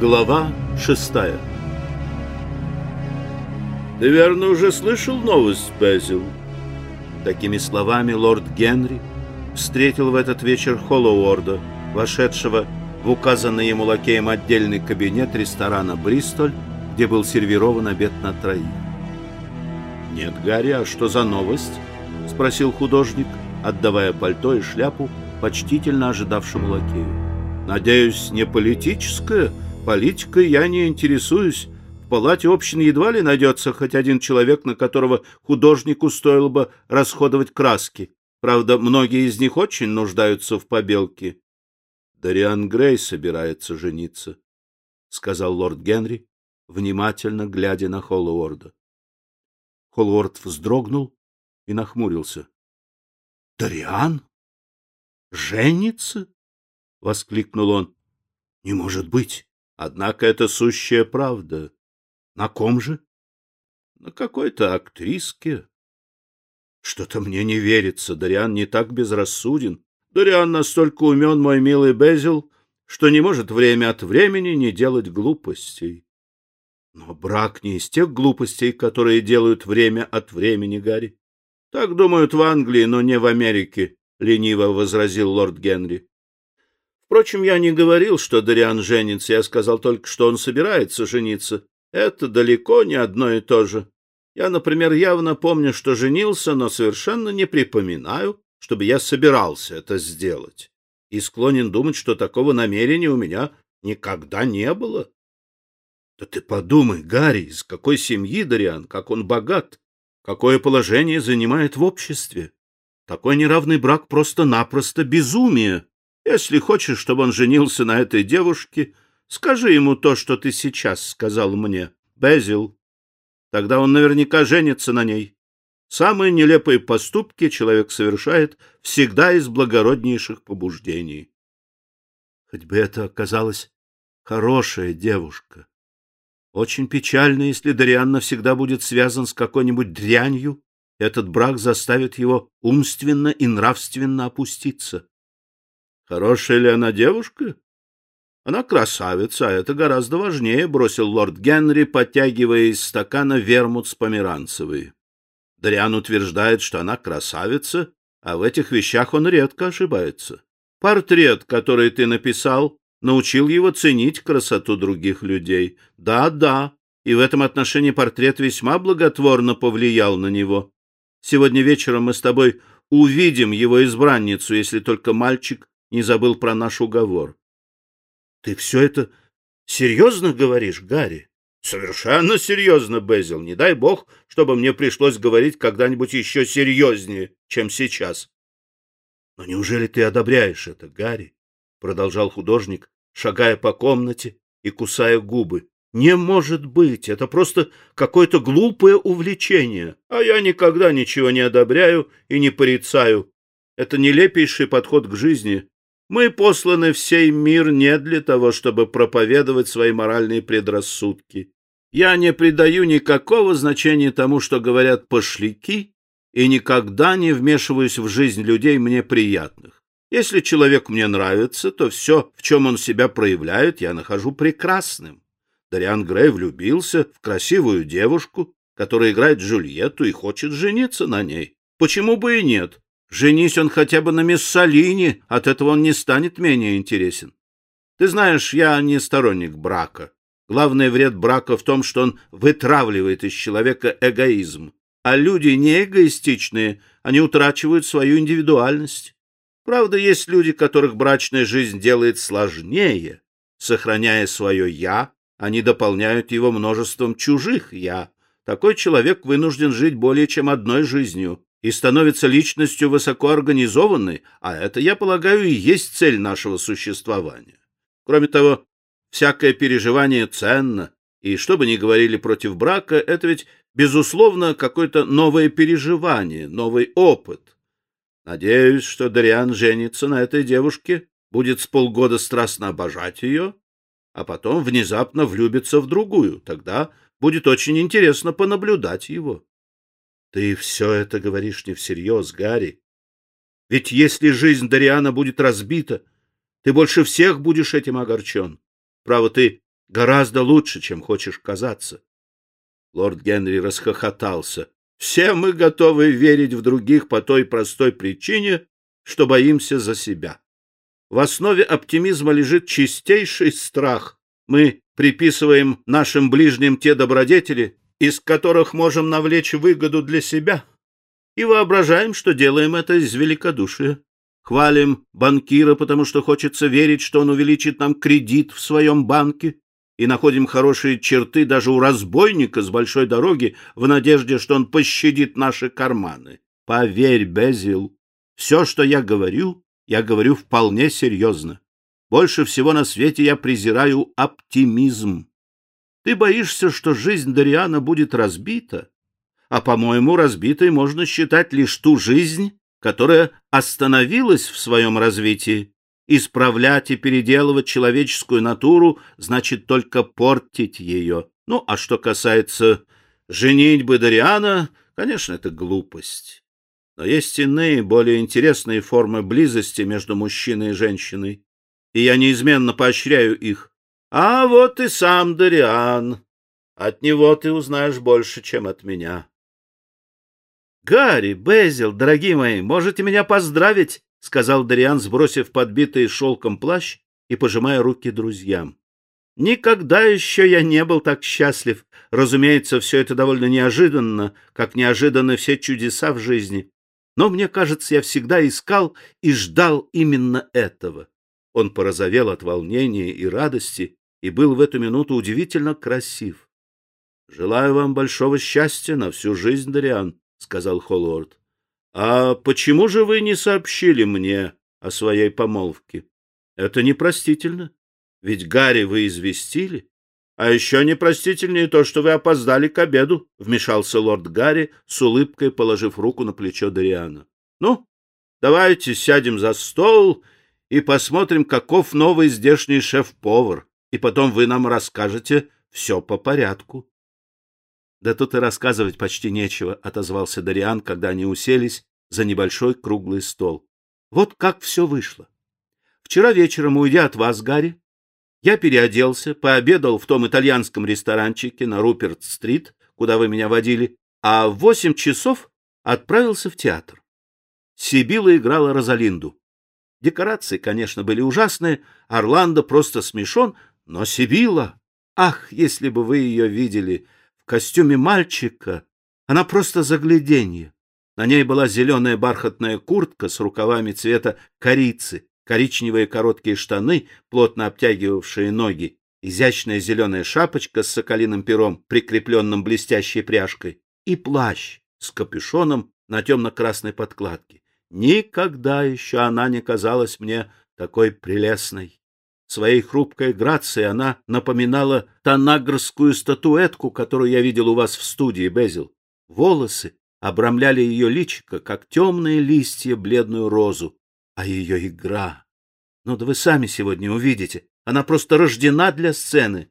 Глава шестая «Ты, верно, уже слышал новость, Безил?» Такими словами лорд Генри встретил в этот вечер Холлоуорда, вошедшего в указанный ему лакеем отдельный кабинет ресторана «Бристоль», где был сервирован обед на троих. «Нет, Гарри, а что за новость?» — спросил художник, отдавая пальто и шляпу почтительно ожидавшему лакею. «Надеюсь, не политическая? Политикой я не интересуюсь. В палате общин едва ли найдется хоть один человек, на которого художнику стоило бы расходовать краски. Правда, многие из них очень нуждаются в побелке». «Дариан Грей собирается жениться», — сказал лорд Генри, внимательно глядя на Холлоуорда. Холлорд вздрогнул и нахмурился. — Дариан? Женится? — воскликнул он. — Не может быть. Однако это сущая правда. На ком же? — На какой-то актриске. Что-то мне не верится. Дариан не так безрассуден. Дариан настолько умен, мой милый Безил, что не может время от времени не делать глупостей. Но брак не из тех глупостей, которые делают время от времени, Гарри. Так думают в Англии, но не в Америке, — лениво возразил лорд Генри. Впрочем, я не говорил, что Дариан женится, я сказал только, что он собирается жениться. Это далеко не одно и то же. Я, например, явно помню, что женился, но совершенно не припоминаю, чтобы я собирался это сделать. И склонен думать, что такого намерения у меня никогда не было. Да ты подумай, Гарри, из какой семьи Дариан, как он богат, какое положение занимает в обществе. Такой неравный брак просто-напросто безумие. Если хочешь, чтобы он женился на этой девушке, скажи ему то, что ты сейчас сказал мне, Безил. Тогда он наверняка женится на ней. Самые нелепые поступки человек совершает всегда из благороднейших побуждений. Хоть бы это оказалась хорошая девушка, очень печально, если Дариан навсегда будет связан с какой-нибудь дрянью, этот брак заставит его умственно и нравственно опуститься. Хорошая ли она девушка? Она красавица, а это гораздо важнее, бросил лорд Генри, подтягивая из стакана вермут с померанцевой. Дариан утверждает, что она красавица, а в этих вещах он редко ошибается. Портрет, который ты написал, научил его ценить красоту других людей. Да, да, и в этом отношении портрет весьма благотворно повлиял на него. Сегодня вечером мы с тобой увидим его избранницу, если только мальчик не забыл про наш уговор. — Ты все это серьезно говоришь, Гарри? — Совершенно серьезно, Безил. Не дай бог, чтобы мне пришлось говорить когда-нибудь еще серьезнее, чем сейчас. — Но неужели ты одобряешь это, Гарри? — продолжал художник, шагая по комнате и кусая губы. «Не может быть! Это просто какое-то глупое увлечение. А я никогда ничего не одобряю и не порицаю. Это нелепейший подход к жизни. Мы посланы в сей мир не для того, чтобы проповедовать свои моральные предрассудки. Я не придаю никакого значения тому, что говорят пошляки, и никогда не вмешиваюсь в жизнь людей мне приятных. Если человек мне нравится, то все, в чем он себя проявляет, я нахожу прекрасным. Дариан Грей влюбился в красивую девушку, которая играет Джульетту и хочет жениться на ней. Почему бы и нет? Женись он хотя бы на Миссалине, от этого он не станет менее интересен. Ты знаешь, я не сторонник брака. Главный вред брака в том, что он вытравливает из человека эгоизм. А люди не эгоистичные, они утрачивают свою индивидуальность. Правда, есть люди, которых брачная жизнь делает сложнее. Сохраняя свое «я», они дополняют его множеством чужих «я». Такой человек вынужден жить более чем одной жизнью и становится личностью высокоорганизованной, а это, я полагаю, и есть цель нашего существования. Кроме того, всякое переживание ценно, и что бы ни говорили против брака, это ведь, безусловно, какое-то новое переживание, новый опыт. Надеюсь, что Дариан женится на этой девушке, будет с полгода страстно обожать ее, а потом внезапно влюбится в другую. Тогда будет очень интересно понаблюдать его. Ты все это говоришь не всерьез, Гарри. Ведь если жизнь Дариана будет разбита, ты больше всех будешь этим огорчен. Право, ты Гораздо лучше, чем хочешь казаться. Лорд Генри расхохотался. Все мы готовы верить в других по той простой причине, что боимся за себя. В основе оптимизма лежит чистейший страх. Мы приписываем нашим ближним те добродетели, из которых можем навлечь выгоду для себя, и воображаем, что делаем это из великодушия. Хвалим банкира, потому что хочется верить, что он увеличит нам кредит в своем банке, и находим хорошие черты даже у разбойника с большой дороги в надежде, что он пощадит наши карманы. Поверь, Безил, все, что я говорю, я говорю вполне серьезно. Больше всего на свете я презираю оптимизм. Ты боишься, что жизнь Дариана будет разбита, а, по-моему, разбитой можно считать лишь ту жизнь, которая остановилась в своем развитии. Исправлять и переделывать человеческую натуру значит только портить ее. Ну, а что касается женитьбы Дариана, конечно, это глупость. Но есть иные, более интересные формы близости между мужчиной и женщиной, и я неизменно поощряю их. А вот и сам Дариан. От него ты узнаешь больше, чем от меня. Гарри, Безил, дорогие мои, можете меня поздравить. — сказал Дариан, сбросив подбитый шелком плащ и пожимая руки друзьям. «Никогда еще я не был так счастлив. Разумеется, все это довольно неожиданно, как неожиданны все чудеса в жизни. Но, мне кажется, я всегда искал и ждал именно этого». Он порозовел от волнения и радости и был в эту минуту удивительно красив. «Желаю вам большого счастья на всю жизнь, Дариан», — сказал Холлорд. А почему же вы не сообщили мне о своей помолвке? Это непростительно. Ведь Гарри вы известили. А еще непростительнее то, что вы опоздали к обеду, — вмешался лорд Гарри, с улыбкой положив руку на плечо Дариана. — Ну, давайте сядем за стол и посмотрим, каков новый здешний шеф-повар, и потом вы нам расскажете все по порядку. Да тут и рассказывать почти нечего, отозвался Дариан, когда они уселись за небольшой круглый стол. Вот как все вышло. Вчера вечером, уйдя от вас, Гарри, я переоделся, пообедал в том итальянском ресторанчике на Руперт-стрит, куда вы меня водили, а в восемь часов отправился в театр. Сибила играла Розалинду. Декорации, конечно, были ужасные, Орландо просто смешон, но Сибила... Ах, если бы вы ее видели! костюме мальчика, она просто загляденье. На ней была зеленая бархатная куртка с рукавами цвета корицы, коричневые короткие штаны, плотно обтягивавшие ноги, изящная зеленая шапочка с соколиным пером, прикрепленным блестящей пряжкой, и плащ с капюшоном на темно-красной подкладке. Никогда еще она не казалась мне такой прелестной. Своей хрупкой грацией она напоминала танагрскую статуэтку, которую я видел у вас в студии, Безил. Волосы обрамляли ее личико, как темные листья бледную розу, а ее игра... Ну да вы сами сегодня увидите, она просто рождена для сцены.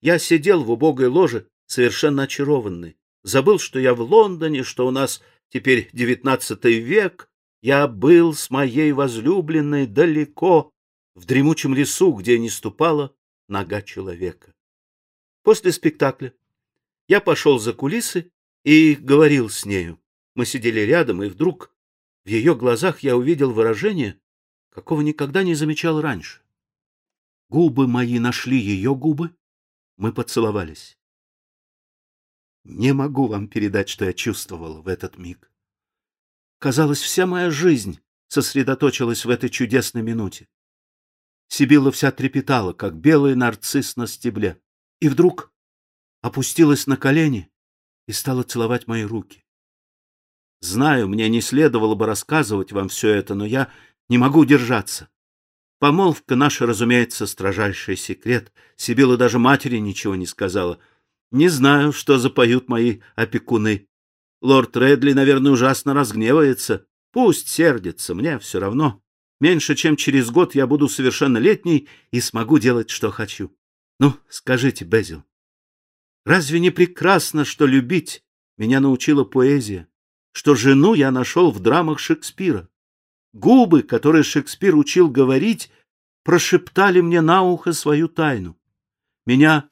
Я сидел в убогой ложе, совершенно очарованный. Забыл, что я в Лондоне, что у нас теперь девятнадцатый век. Я был с моей возлюбленной далеко, в дремучем лесу, где не ступала нога человека. После спектакля я пошел за кулисы и говорил с нею. Мы сидели рядом, и вдруг в ее глазах я увидел выражение, какого никогда не замечал раньше. Губы мои нашли ее губы, мы поцеловались. Не могу вам передать, что я чувствовал в этот миг. Казалось, вся моя жизнь сосредоточилась в этой чудесной минуте. Сибилла вся трепетала, как белый нарцисс на стебле, и вдруг опустилась на колени и стала целовать мои руки. Знаю, мне не следовало бы рассказывать вам все это, но я не могу держаться. Помолвка наша, разумеется, строжайший секрет. Сибилла даже матери ничего не сказала. Не знаю, что запоют мои опекуны. Лорд Редли, наверное, ужасно разгневается. Пусть сердится, мне все равно. Меньше чем через год я буду совершеннолетний и смогу делать, что хочу. Ну, скажите, Безил, разве не прекрасно, что любить меня научила поэзия, что жену я нашел в драмах Шекспира? Губы, которые Шекспир учил говорить, прошептали мне на ухо свою тайну. Меня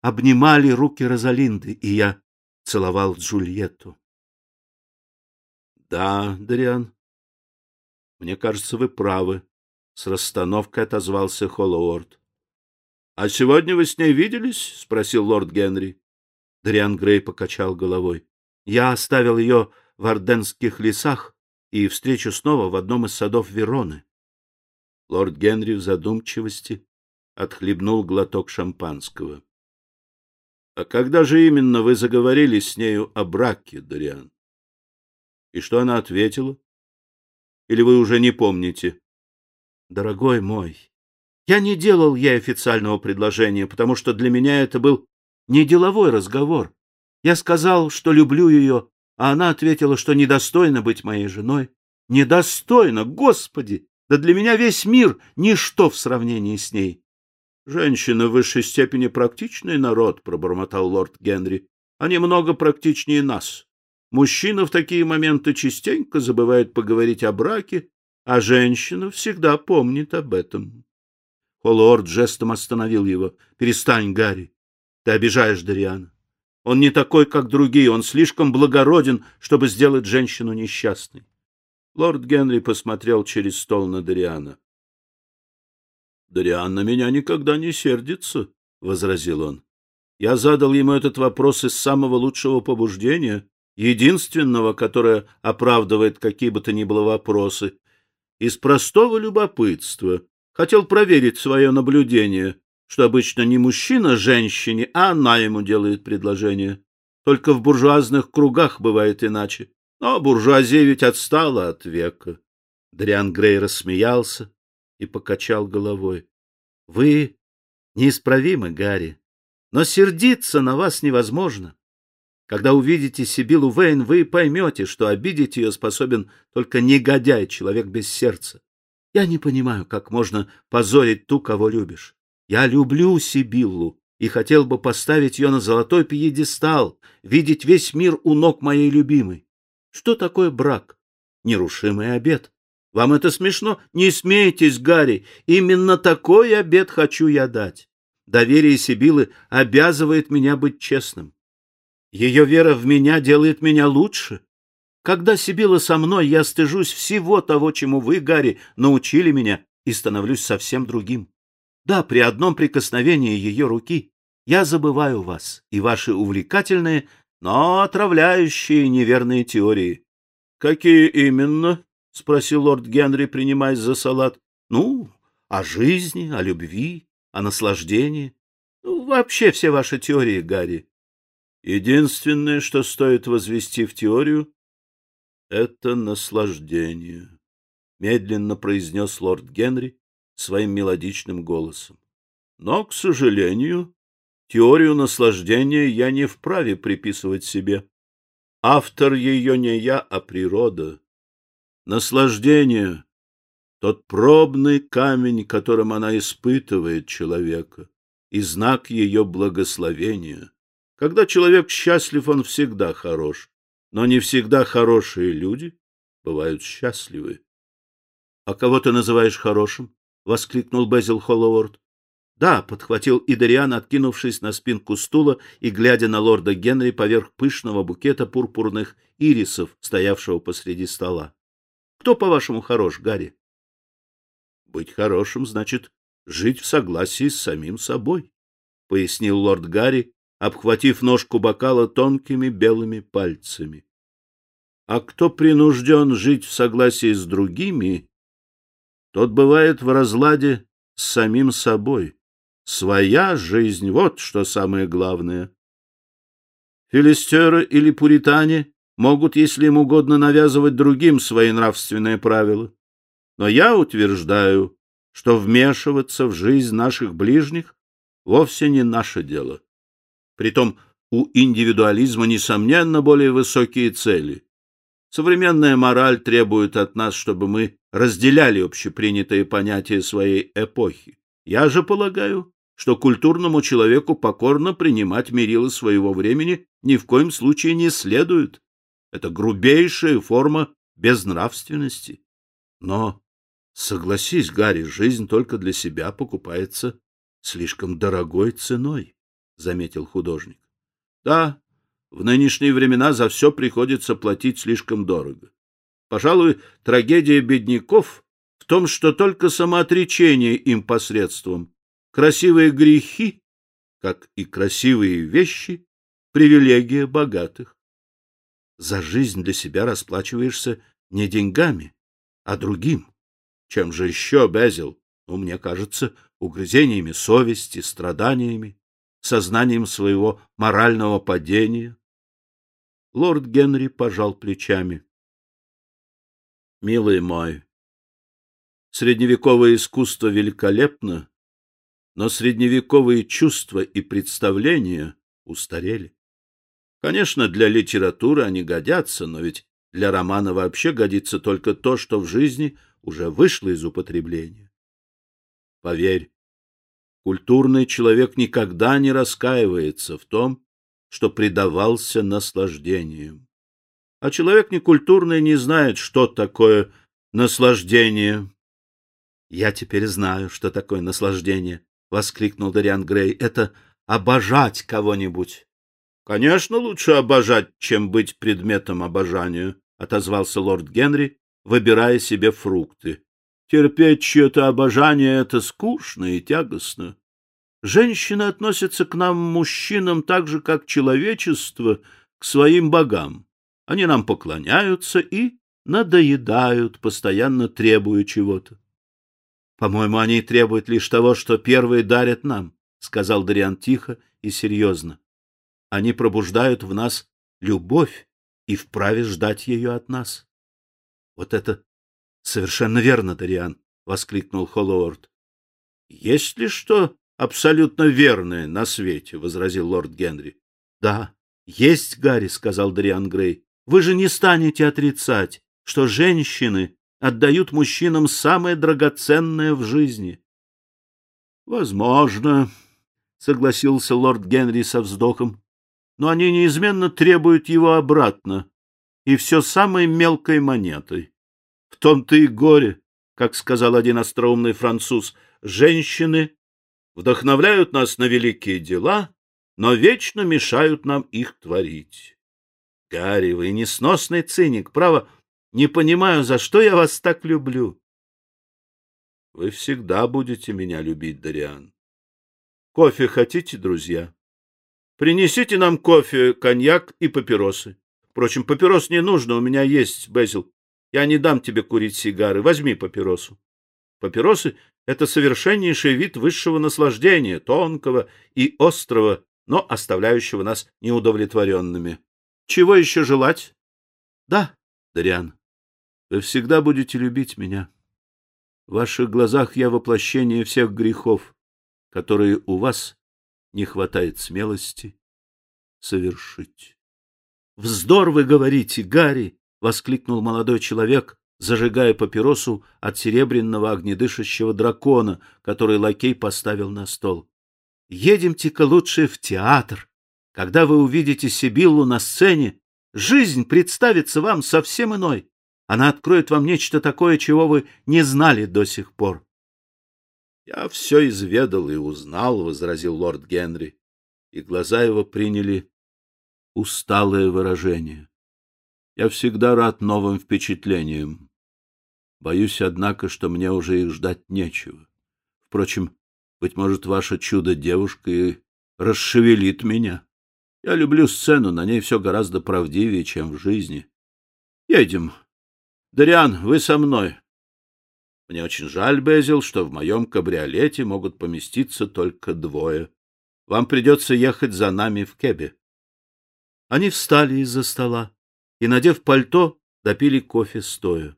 обнимали руки Розалинды, и я целовал Джульетту. Да, Дариан, мне кажется, вы правы, с расстановкой отозвался Холлоуорд. А сегодня вы с ней виделись? спросил лорд Генри. Дариан Грей покачал головой. Я оставил ее в Орденских лесах и встречу снова в одном из садов Вероны. Лорд Генри в задумчивости отхлебнул глоток шампанского. — А когда же именно вы заговорили с нею о браке, Дариан? И что она ответила? Или вы уже не помните? Дорогой мой, я не делал ей официального предложения, потому что для меня это был не деловой разговор. Я сказал, что люблю ее, а она ответила, что недостойна быть моей женой. Недостойна, Господи! Да для меня весь мир — ничто в сравнении с ней. — Женщины в высшей степени практичный народ, — пробормотал лорд Генри. — Они много практичнее нас. Мужчина в такие моменты частенько забывает поговорить о браке, а женщина всегда помнит об этом. Холлорд жестом остановил его. — Перестань, Гарри. Ты обижаешь Дариана. Он не такой, как другие, он слишком благороден, чтобы сделать женщину несчастной. Лорд Генри посмотрел через стол на Дариана. — Дариан на меня никогда не сердится, — возразил он. Я задал ему этот вопрос из самого лучшего побуждения, единственного, которое оправдывает какие бы то ни было вопросы, из простого любопытства. Хотел проверить свое наблюдение, что обычно не мужчина женщине, а она ему делает предложение. Только в буржуазных кругах бывает иначе. Но буржуазия ведь отстала от века. Дриан Грей рассмеялся и покачал головой. — Вы неисправимы, Гарри, но сердиться на вас невозможно. Когда увидите Сибилу Вейн, вы поймете, что обидеть ее способен только негодяй, человек без сердца. Я не понимаю, как можно позорить ту, кого любишь. Я люблю Сибиллу и хотел бы поставить ее на золотой пьедестал, видеть весь мир у ног моей любимой. Что такое брак? Нерушимый обет. Вам это смешно? Не смейтесь, Гарри. Именно такой обет хочу я дать. Доверие Сибилы обязывает меня быть честным. Ее вера в меня делает меня лучше. Когда Сибила со мной, я стыжусь всего того, чему вы, Гарри, научили меня, и становлюсь совсем другим. Да, при одном прикосновении ее руки я забываю вас и ваши увлекательные, но отравляющие неверные теории. — Какие именно? — спросил лорд Генри, принимаясь за салат. — Ну, о жизни, о любви, о наслаждении. Ну, вообще все ваши теории, Гарри. Единственное, что стоит возвести в теорию, — это наслаждение, — медленно произнес лорд Генри своим мелодичным голосом. Но, к сожалению, теорию наслаждения я не вправе приписывать себе. Автор ее не я, а природа. Наслаждение — тот пробный камень, которым она испытывает человека, и знак ее благословения — когда человек счастлив, он всегда хорош, но не всегда хорошие люди бывают счастливы. — А кого ты называешь хорошим? — воскликнул Безил Холлоуорд. — Да, — подхватил Идариан, откинувшись на спинку стула и глядя на лорда Генри поверх пышного букета пурпурных ирисов, стоявшего посреди стола. — Кто, по-вашему, хорош, Гарри? — Быть хорошим значит жить в согласии с самим собой, — пояснил лорд Гарри, обхватив ножку бокала тонкими белыми пальцами. А кто принужден жить в согласии с другими, тот бывает в разладе с самим собой. Своя жизнь — вот что самое главное. Филистеры или пуритане могут, если им угодно, навязывать другим свои нравственные правила. Но я утверждаю, что вмешиваться в жизнь наших ближних вовсе не наше дело. Притом у индивидуализма, несомненно, более высокие цели. Современная мораль требует от нас, чтобы мы разделяли общепринятые понятия своей эпохи. Я же полагаю, что культурному человеку покорно принимать мерилы своего времени ни в коем случае не следует. Это грубейшая форма безнравственности. Но, согласись, Гарри, жизнь только для себя покупается слишком дорогой ценой, — заметил художник. — Да, в нынешние времена за все приходится платить слишком дорого. Пожалуй, трагедия бедняков в том, что только самоотречение им посредством, красивые грехи, как и красивые вещи, привилегия богатых. За жизнь для себя расплачиваешься не деньгами, а другим. Чем же еще, Безил? Ну, мне кажется, угрызениями совести, страданиями, сознанием своего морального падения. Лорд Генри пожал плечами. Милый мой, средневековое искусство великолепно, но средневековые чувства и представления устарели. Конечно, для литературы они годятся, но ведь для романа вообще годится только то, что в жизни уже вышло из употребления. Поверь, культурный человек никогда не раскаивается в том, что предавался наслаждениям. А человек некультурный не знает, что такое наслаждение. — Я теперь знаю, что такое наслаждение, — воскликнул Дариан Грей. — Это обожать кого-нибудь. — Конечно, лучше обожать, чем быть предметом обожания, — отозвался лорд Генри, выбирая себе фрукты. Терпеть чье-то обожание — это скучно и тягостно. Женщины относятся к нам, мужчинам, так же, как человечество к своим богам. Они нам поклоняются и надоедают, постоянно требуя чего-то. — По-моему, они требуют лишь того, что первые дарят нам, — сказал Дариан тихо и серьезно. — Они пробуждают в нас любовь и вправе ждать ее от нас. — Вот это совершенно верно, Дариан, — воскликнул Холлоуорд. — Есть ли что абсолютно верное на свете? — возразил лорд Генри. — Да, есть, Гарри, — сказал Дариан Грей. — Вы же не станете отрицать, что женщины отдают мужчинам самое драгоценное в жизни. — Возможно, — согласился лорд Генри со вздохом но они неизменно требуют его обратно, и все самой мелкой монетой. Том-то и горе, как сказал один остроумный француз, женщины вдохновляют нас на великие дела, но вечно мешают нам их творить. Гарри, вы несносный циник, право, не понимаю, за что я вас так люблю. Вы всегда будете меня любить, Дариан. Кофе хотите, друзья? Принесите нам кофе, коньяк и папиросы. Впрочем, папирос не нужно, у меня есть, Безил. Я не дам тебе курить сигары. Возьми папиросу. Папиросы — это совершеннейший вид высшего наслаждения, тонкого и острого, но оставляющего нас неудовлетворенными. Чего еще желать? Да, Дариан, вы всегда будете любить меня. В ваших глазах я воплощение всех грехов, которые у вас не хватает смелости совершить. — Вздор вы говорите, Гарри! — воскликнул молодой человек, зажигая папиросу от серебряного огнедышащего дракона, который лакей поставил на стол. — Едемте-ка лучше в театр. Когда вы увидите Сибиллу на сцене, жизнь представится вам совсем иной. Она откроет вам нечто такое, чего вы не знали до сих пор. — Я все изведал и узнал, — возразил лорд Генри, и глаза его приняли усталое выражение. Я всегда рад новым впечатлениям. Боюсь, однако, что мне уже их ждать нечего. Впрочем, быть может, ваша чудо-девушка и расшевелит меня. Я люблю сцену, на ней все гораздо правдивее, чем в жизни. Едем. Дариан, вы со мной. Мне очень жаль, Безил, что в моем кабриолете могут поместиться только двое. Вам придется ехать за нами в кебе. Они встали из-за стола и, надев пальто, допили кофе стоя.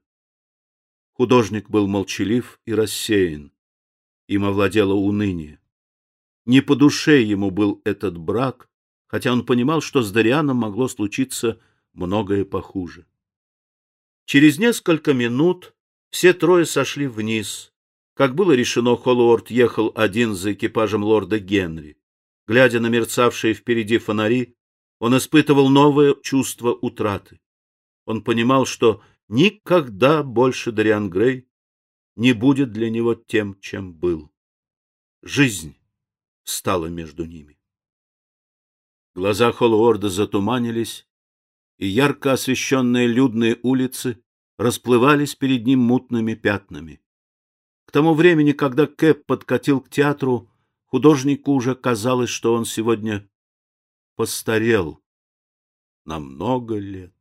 Художник был молчалив и рассеян. Им овладело уныние. Не по душе ему был этот брак, хотя он понимал, что с Дарианом могло случиться многое похуже. Через несколько минут все трое сошли вниз. Как было решено, Холлорд ехал один за экипажем лорда Генри. Глядя на мерцавшие впереди фонари, он испытывал новое чувство утраты. Он понимал, что никогда больше Дариан Грей не будет для него тем, чем был. Жизнь стала между ними. Глаза Холлоуорда затуманились, и ярко освещенные людные улицы расплывались перед ним мутными пятнами. К тому времени, когда Кэп подкатил к театру, художнику уже казалось, что он сегодня постарел на много лет.